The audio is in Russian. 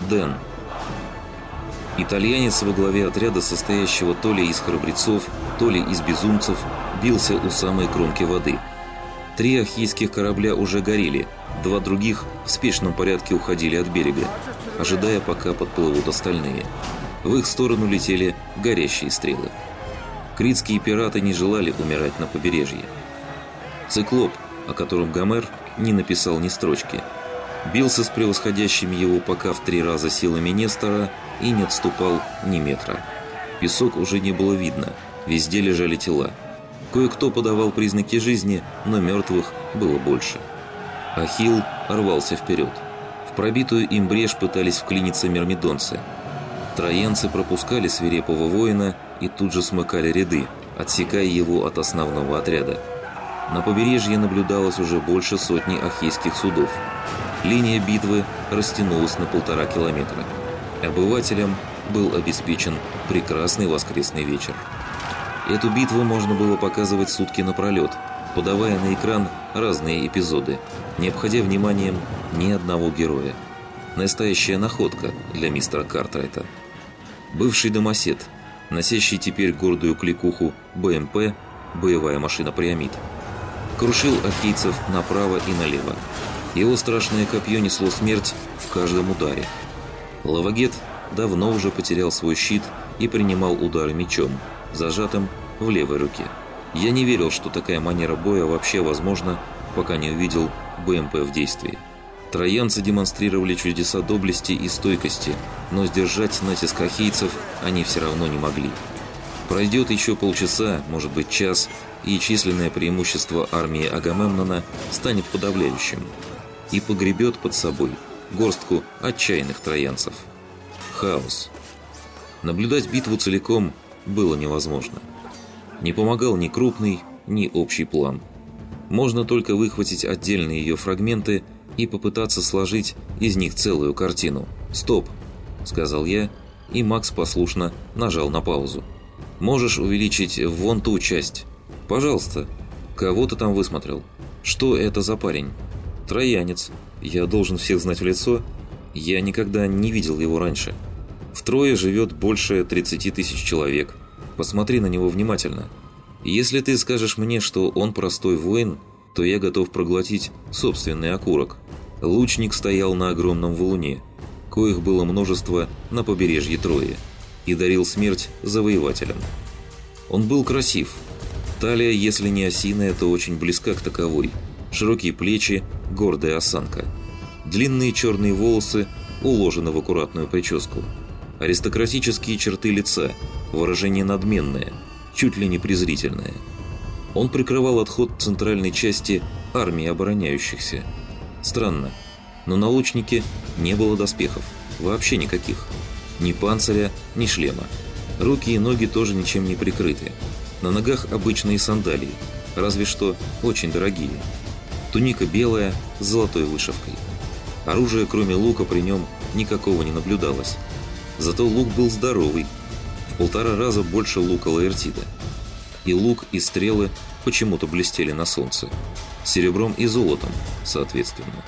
Дэн. Итальянец во главе отряда, состоящего то ли из храбрецов, то ли из безумцев, бился у самой кромки воды. Три ахийских корабля уже горели, два других в спешном порядке уходили от берега, ожидая, пока подплывут остальные. В их сторону летели горящие стрелы. Критские пираты не желали умирать на побережье. Циклоп, о котором Гомер не написал ни строчки, бился с превосходящими его пока в три раза силами Нестора и не отступал ни метра. Песок уже не было видно, везде лежали тела. Кое-кто подавал признаки жизни, но мертвых было больше. Ахилл рвался вперед. В пробитую им брешь пытались вклиниться мирмидонцы. Троянцы пропускали свирепого воина и тут же смыкали ряды, отсекая его от основного отряда. На побережье наблюдалось уже больше сотни ахейских судов. Линия битвы растянулась на полтора километра. Обывателям был обеспечен прекрасный воскресный вечер. Эту битву можно было показывать сутки напролет, подавая на экран разные эпизоды, не обходя вниманием ни одного героя. Настоящая находка для мистера Картрайта. Бывший домосед, носящий теперь гордую кликуху БМП, боевая машина Приамид, крушил ахейцев направо и налево. Его страшное копье несло смерть в каждом ударе – Лавагет давно уже потерял свой щит и принимал удары мечом, зажатым в левой руке. Я не верил, что такая манера боя вообще возможна, пока не увидел БМП в действии. Троянцы демонстрировали чудеса доблести и стойкости, но сдержать натиск ахейцев они все равно не могли. Пройдет еще полчаса, может быть час, и численное преимущество армии Агамемнона станет подавляющим и погребет под собой горстку отчаянных троянцев. Хаос. Наблюдать битву целиком было невозможно. Не помогал ни крупный, ни общий план. Можно только выхватить отдельные ее фрагменты и попытаться сложить из них целую картину. «Стоп!» – сказал я, и Макс послушно нажал на паузу. «Можешь увеличить вон ту часть?» «Пожалуйста. Кого ты там высмотрел? Что это за парень?» «Троянец. Я должен всех знать в лицо. Я никогда не видел его раньше. Втрое живет больше 30 тысяч человек. Посмотри на него внимательно. Если ты скажешь мне, что он простой воин, то я готов проглотить собственный окурок. Лучник стоял на огромном валуне, коих было множество на побережье Трои, и дарил смерть завоевателям. Он был красив. Талия, если не осиная, то очень близка к таковой – широкие плечи, гордая осанка. Длинные черные волосы уложены в аккуратную прическу. Аристократические черты лица, выражение надменное, чуть ли не презрительное. Он прикрывал отход центральной части армии обороняющихся. Странно, но на лучнике не было доспехов, вообще никаких. Ни панциря, ни шлема. Руки и ноги тоже ничем не прикрыты. На ногах обычные сандалии, разве что очень дорогие. Туника белая, с золотой вышивкой. Оружия, кроме лука, при нем никакого не наблюдалось. Зато лук был здоровый, в полтора раза больше лука Лаэртида. И лук, и стрелы почему-то блестели на солнце. Серебром и золотом, соответственно.